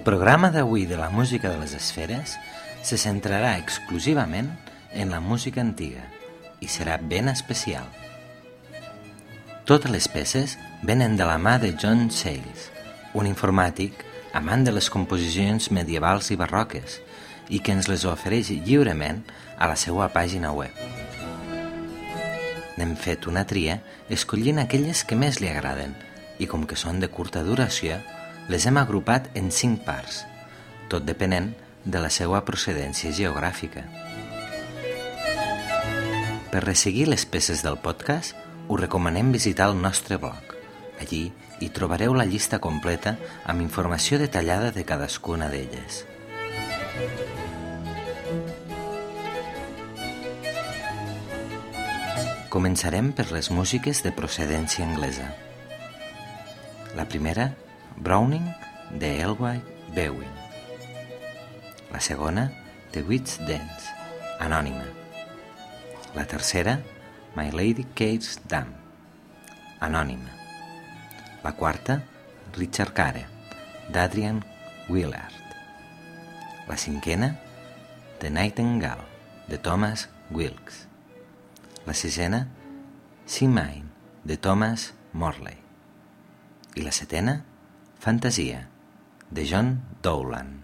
El programa d'avui de la música de les esferes se centrarà exclusivament en la música antiga i serà ben especial. Totes les peces venen de la mà de John Sayles, un informàtic amant de les composicions medievals i barroques i que ens les ofereix lliurement a la seva pàgina web. N'hem fet una tria escollint aquelles que més li agraden i com que són de curta duració, les hem agrupat en cinc parts, tot depenent de la seva procedència geogràfica. Per resseguir les peces del podcast, us recomanem visitar el nostre blog. Allí hi trobareu la llista completa amb informació detallada de cadascuna d'elles. Començarem per les músiques de procedència anglesa. La primera Browning de Elway Bewin. La segona, The Witch Dance, anònima. La tercera, My Lady Kate's Dam, anònima. La quarta, Richard Care, d'Adrian Willard. La cinquena, The Nightingale, de Thomas Wilkes. La sisena, Sea Mine, de Thomas Morley. I la setena, Fantasia, de John Dowland.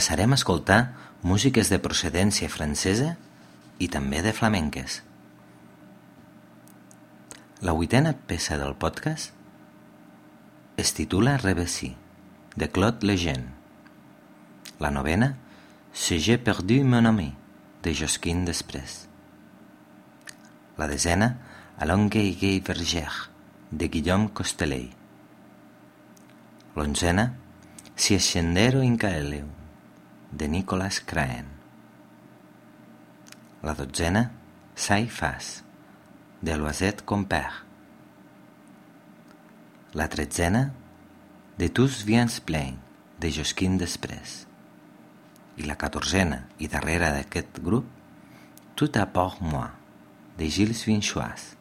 Passarem a escoltar músiques de procedència francesa i també de flamenques. La vuitena peça del podcast es titula Revesi, de Claude Lejeune. La novena, Si j'ai perdu mon ami, de Josquin Després. La desena, A longue gay verger, de Guillaume Costellet. L'onzena, Si ascendero in caeleu, de Nicolas Craen. La dotzena, Sai fas, de Loisette Compère. La tretzena, De tous viens plein, de Josquin Després. I la catorzena i darrera d'aquest grup, Tout à part moi, de Gilles Vinchois.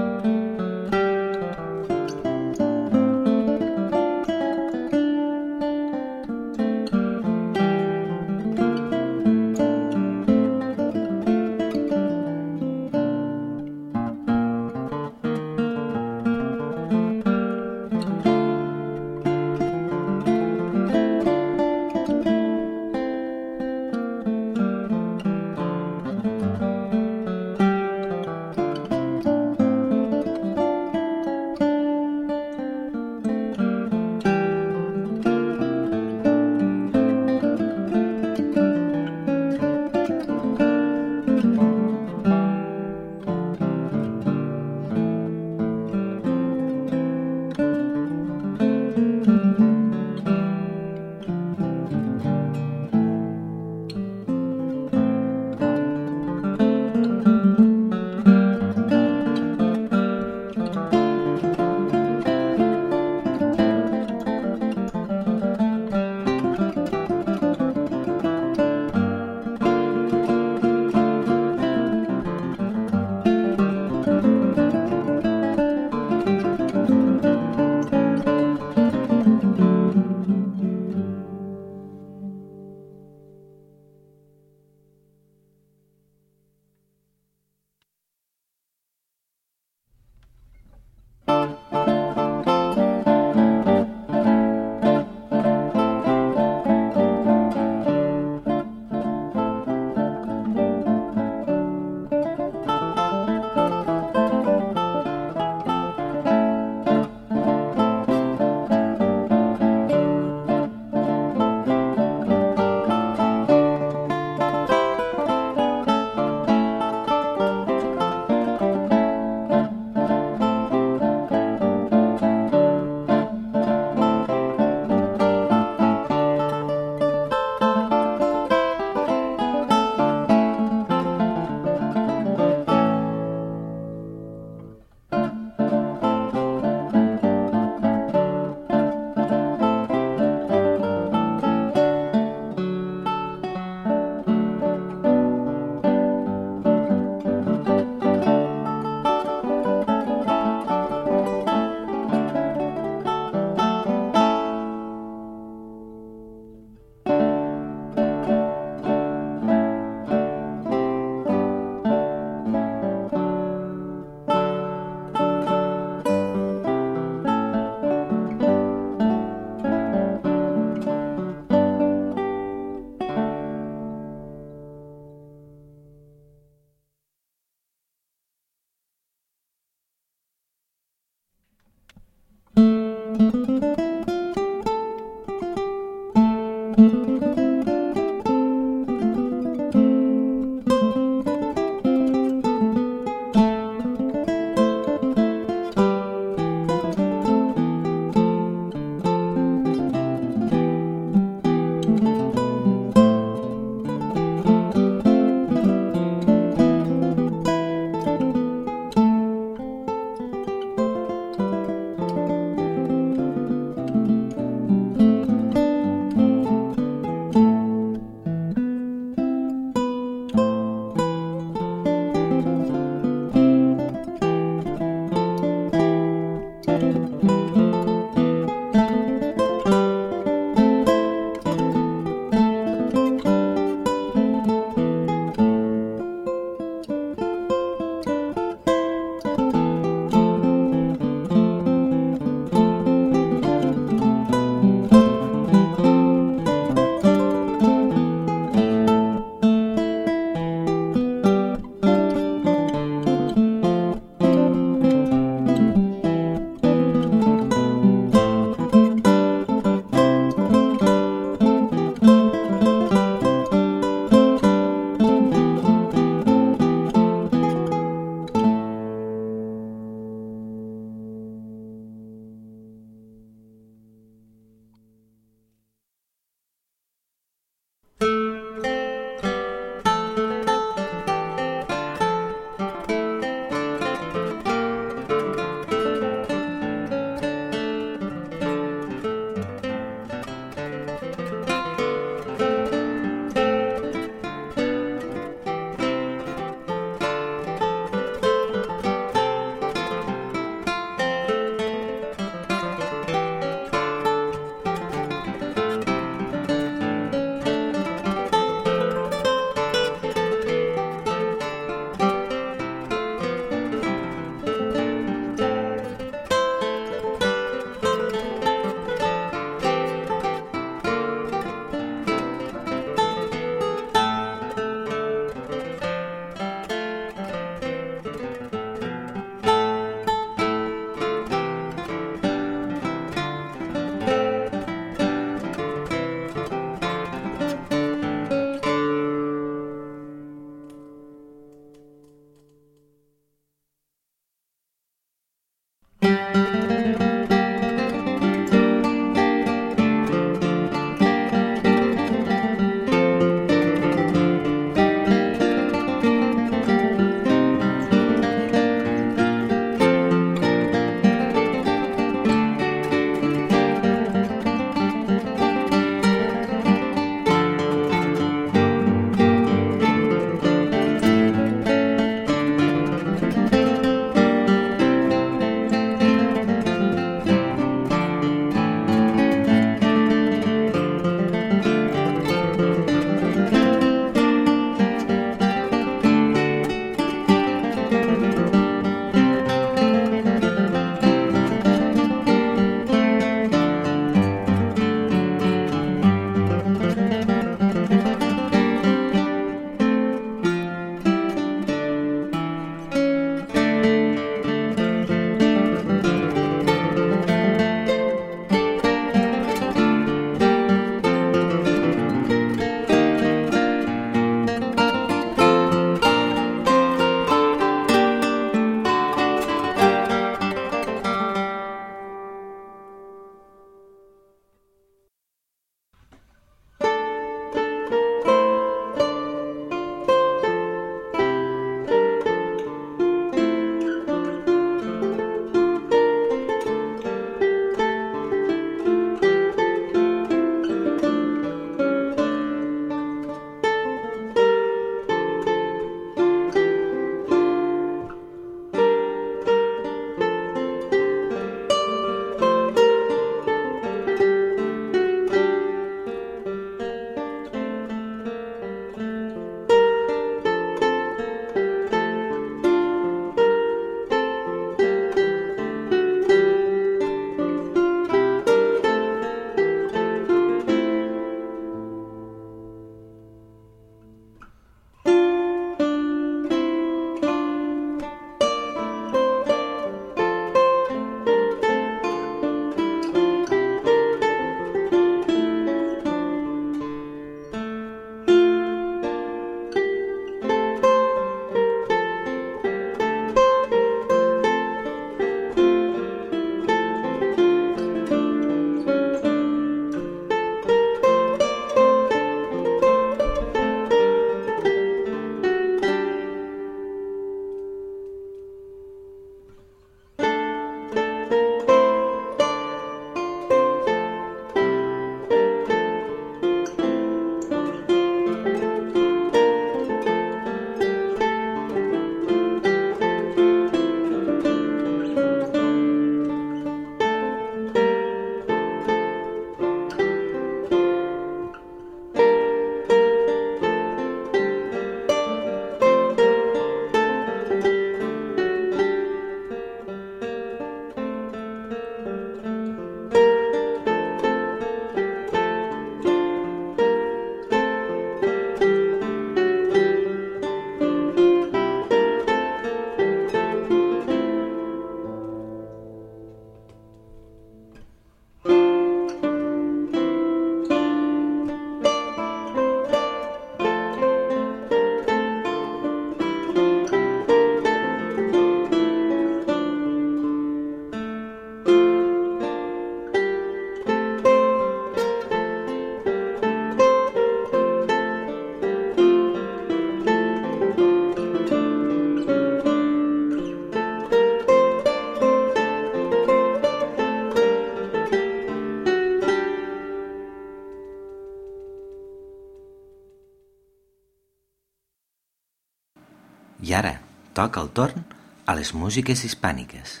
Toca el torn a les músiques hispàniques,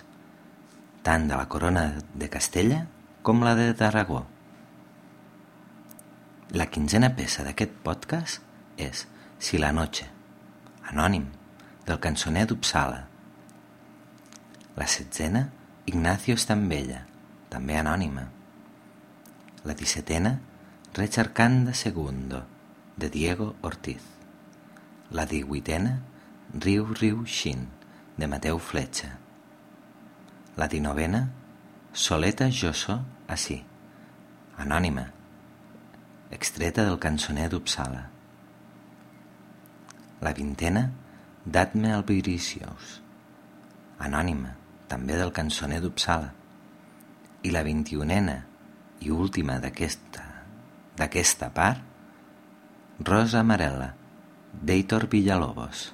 tant de la corona de Castella com la de d'Aragó. La quinzena peça d'aquest podcast és Si la noche, anònim, del cançoner d'Upsala. La setzena, Ignacio Estambella, també anònima. La dissetena, Recharcanda Segundo, de Diego Ortiz. La divuitena, Riu Riu Xin, de Mateu Fletxa. La dinovena, Soleta Jo so així, anònima, extreta del cançoner d'Upsala. La vintena, Datme Albiricius, anònima, també del cançoner d'Upsala. I la vint-i-unena i última d'aquesta d'aquesta part, Rosa Amarela, d'Eitor Villalobos.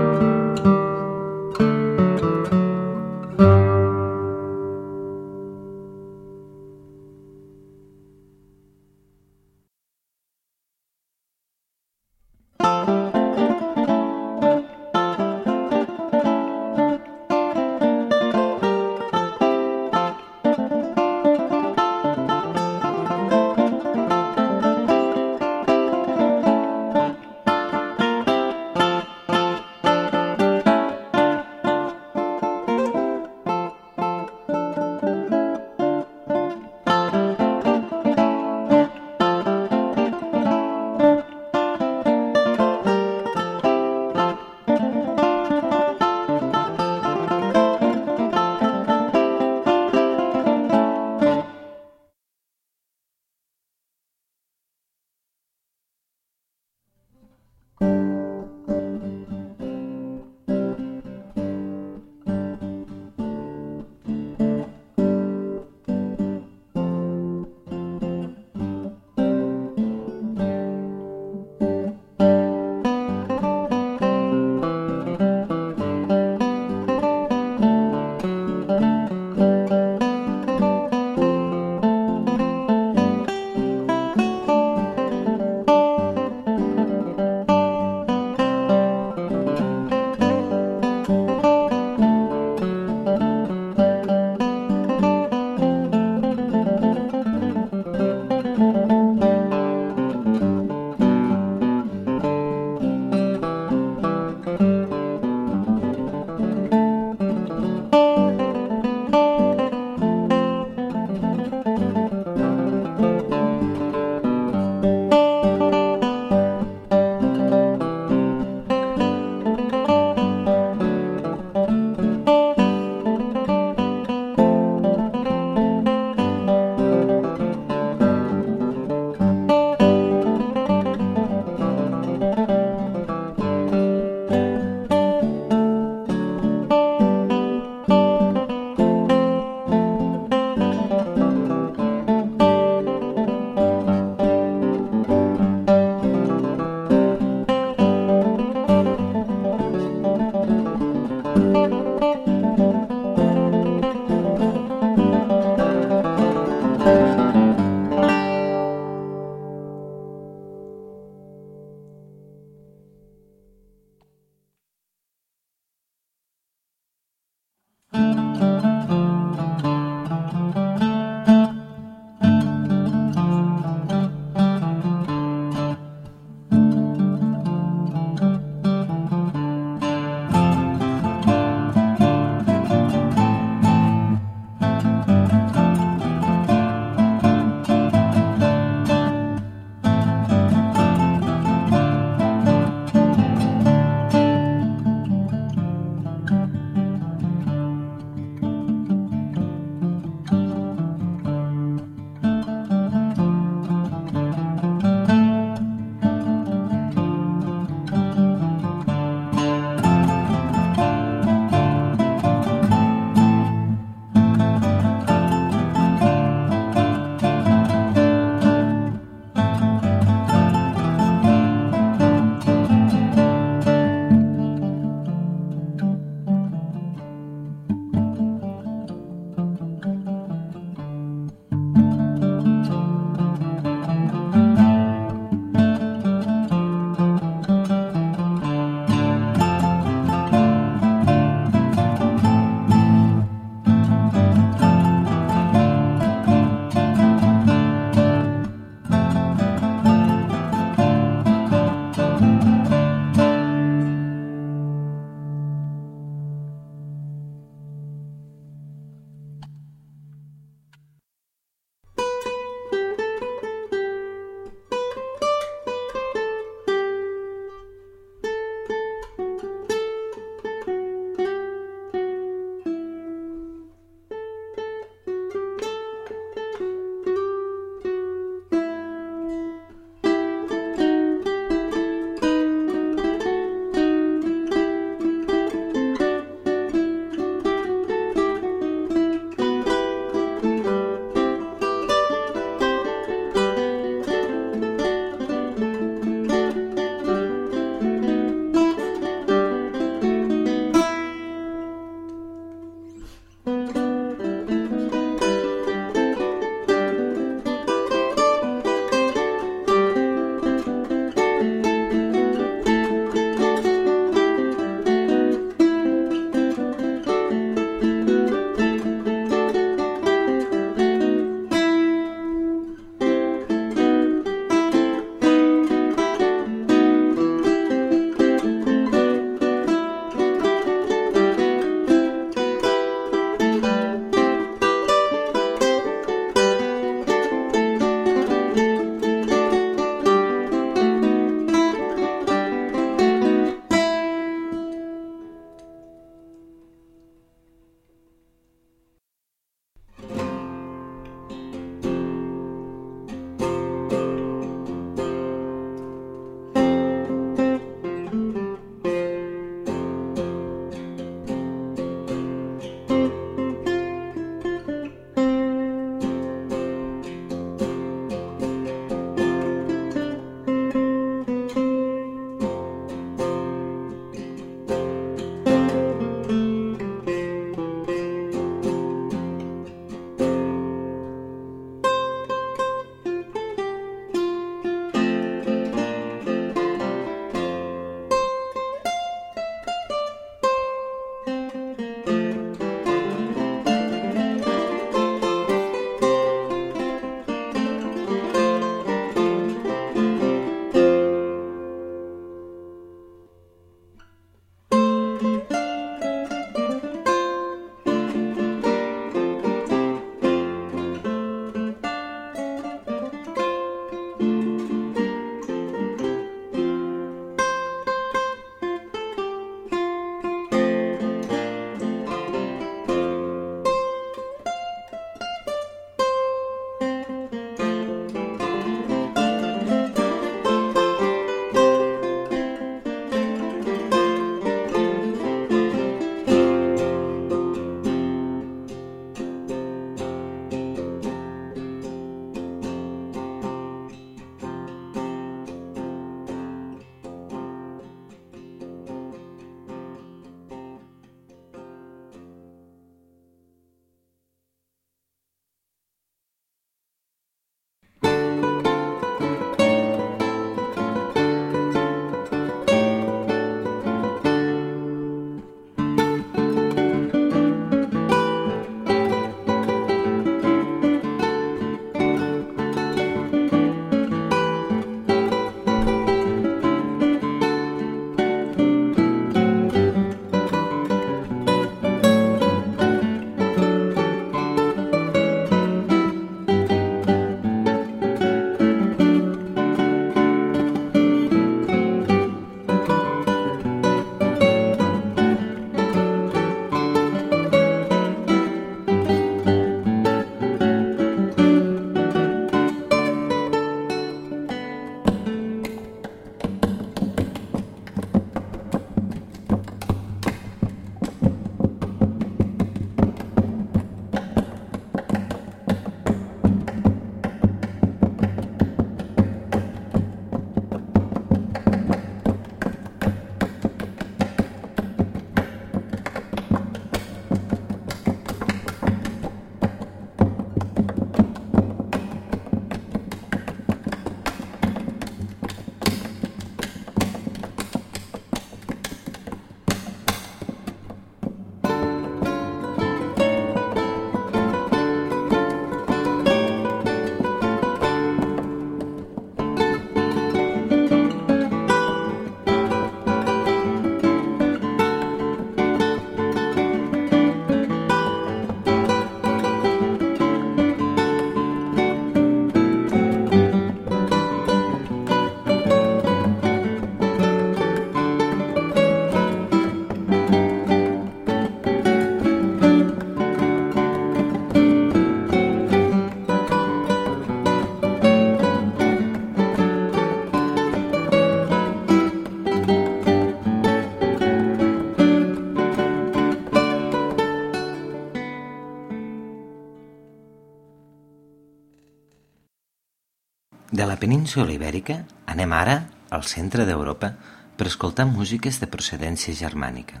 Península ibèrica anem ara al centre d'Europa per escoltar músiques de procedència germànica.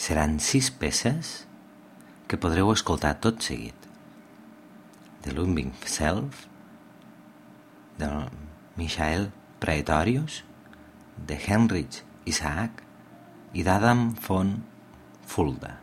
Seran sis peces que podreu escoltar tot seguit. De Lumbing Self, de Michael Praetorius, de Heinrich Isaac i d'Adam von Fulda.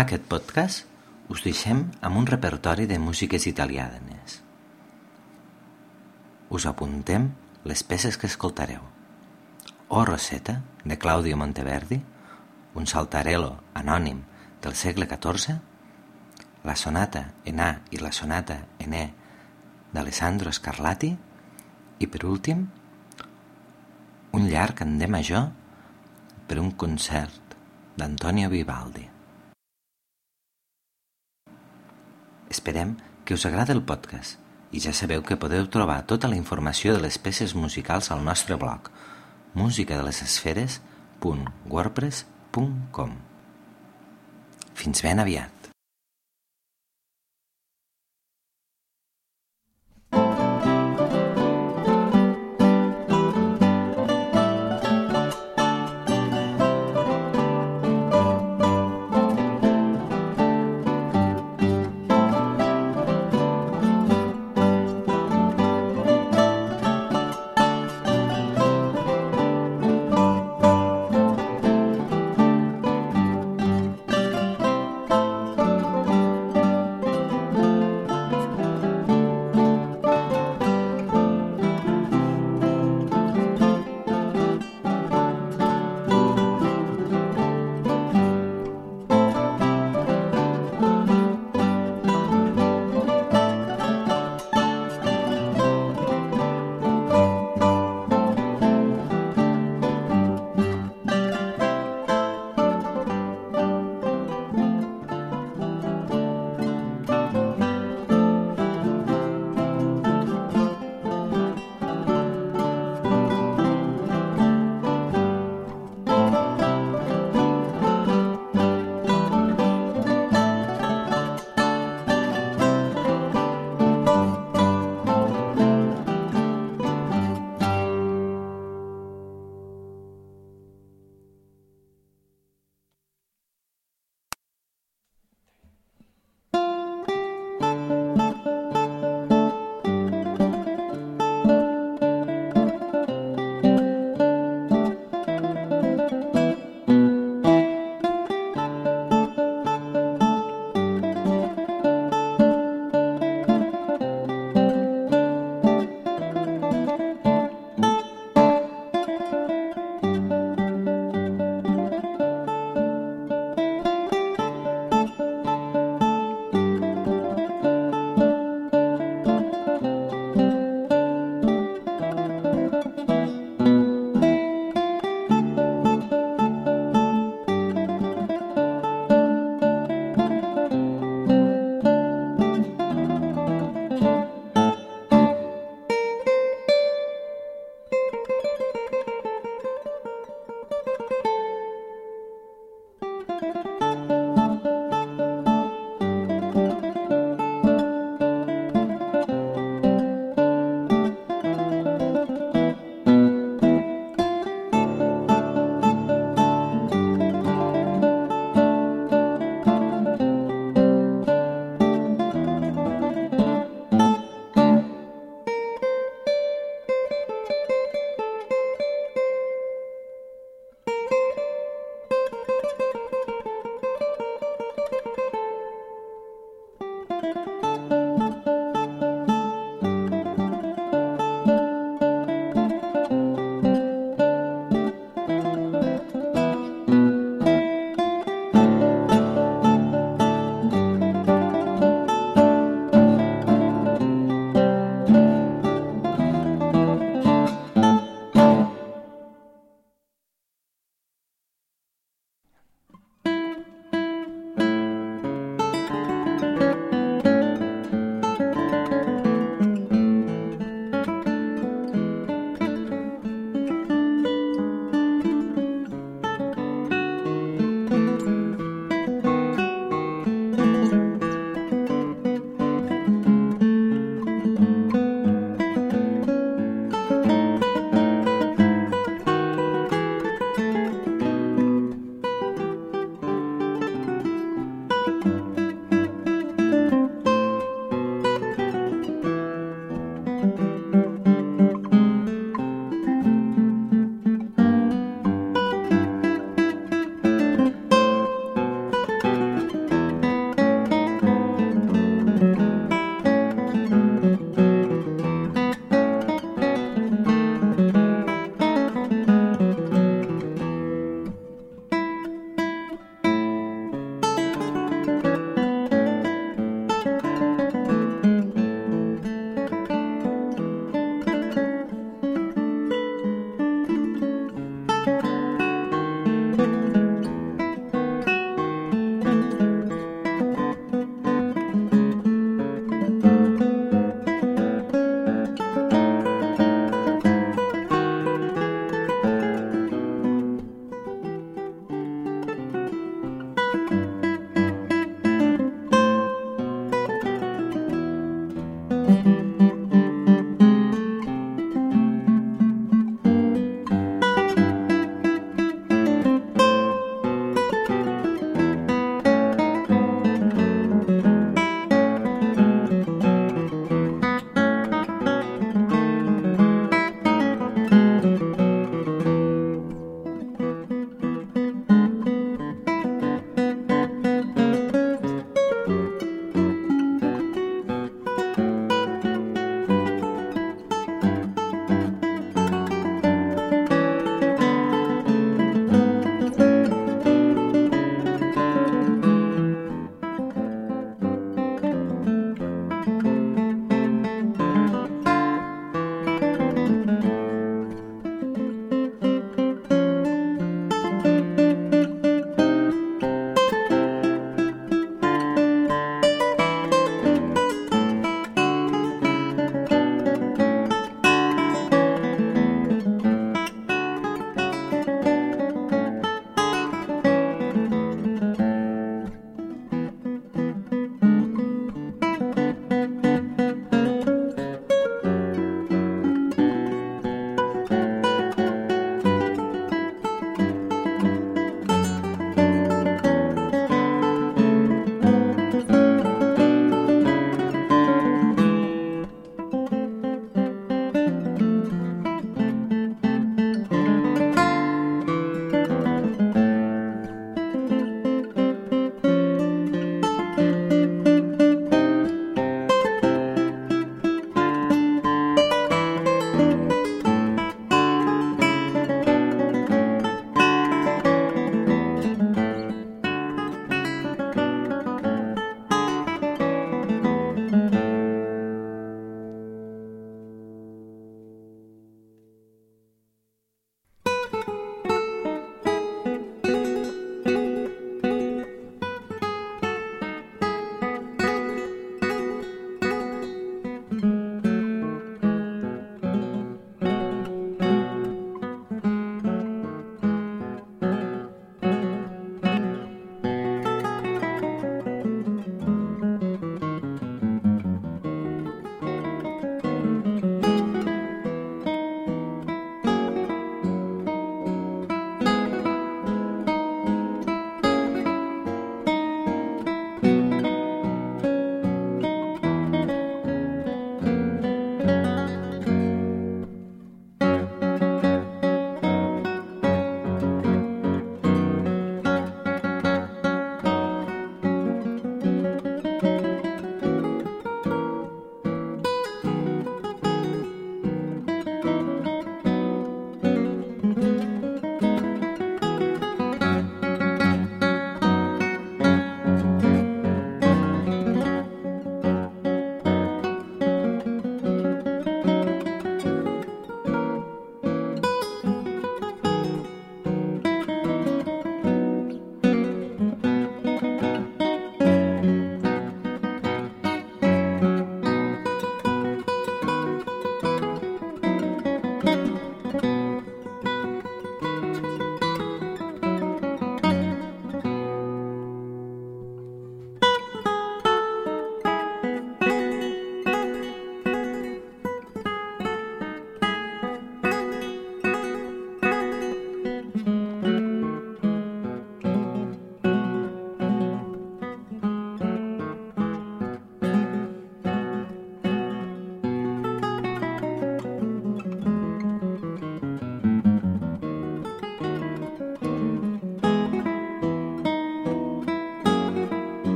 Acabar aquest podcast, us deixem amb un repertori de músiques italianes. Us apuntem les peces que escoltareu. O Rosetta, de Claudio Monteverdi, un saltarello anònim del segle XIV, la sonata en A i la sonata en E d'Alessandro Scarlatti i, per últim, un llarg en D major per un concert d'Antonio Vivaldi. Esperem que us agradi el podcast i ja sabeu que podeu trobar tota la informació de les peces musicals al nostre blog musicadelesesferes.wordpress.com Fins ben aviat!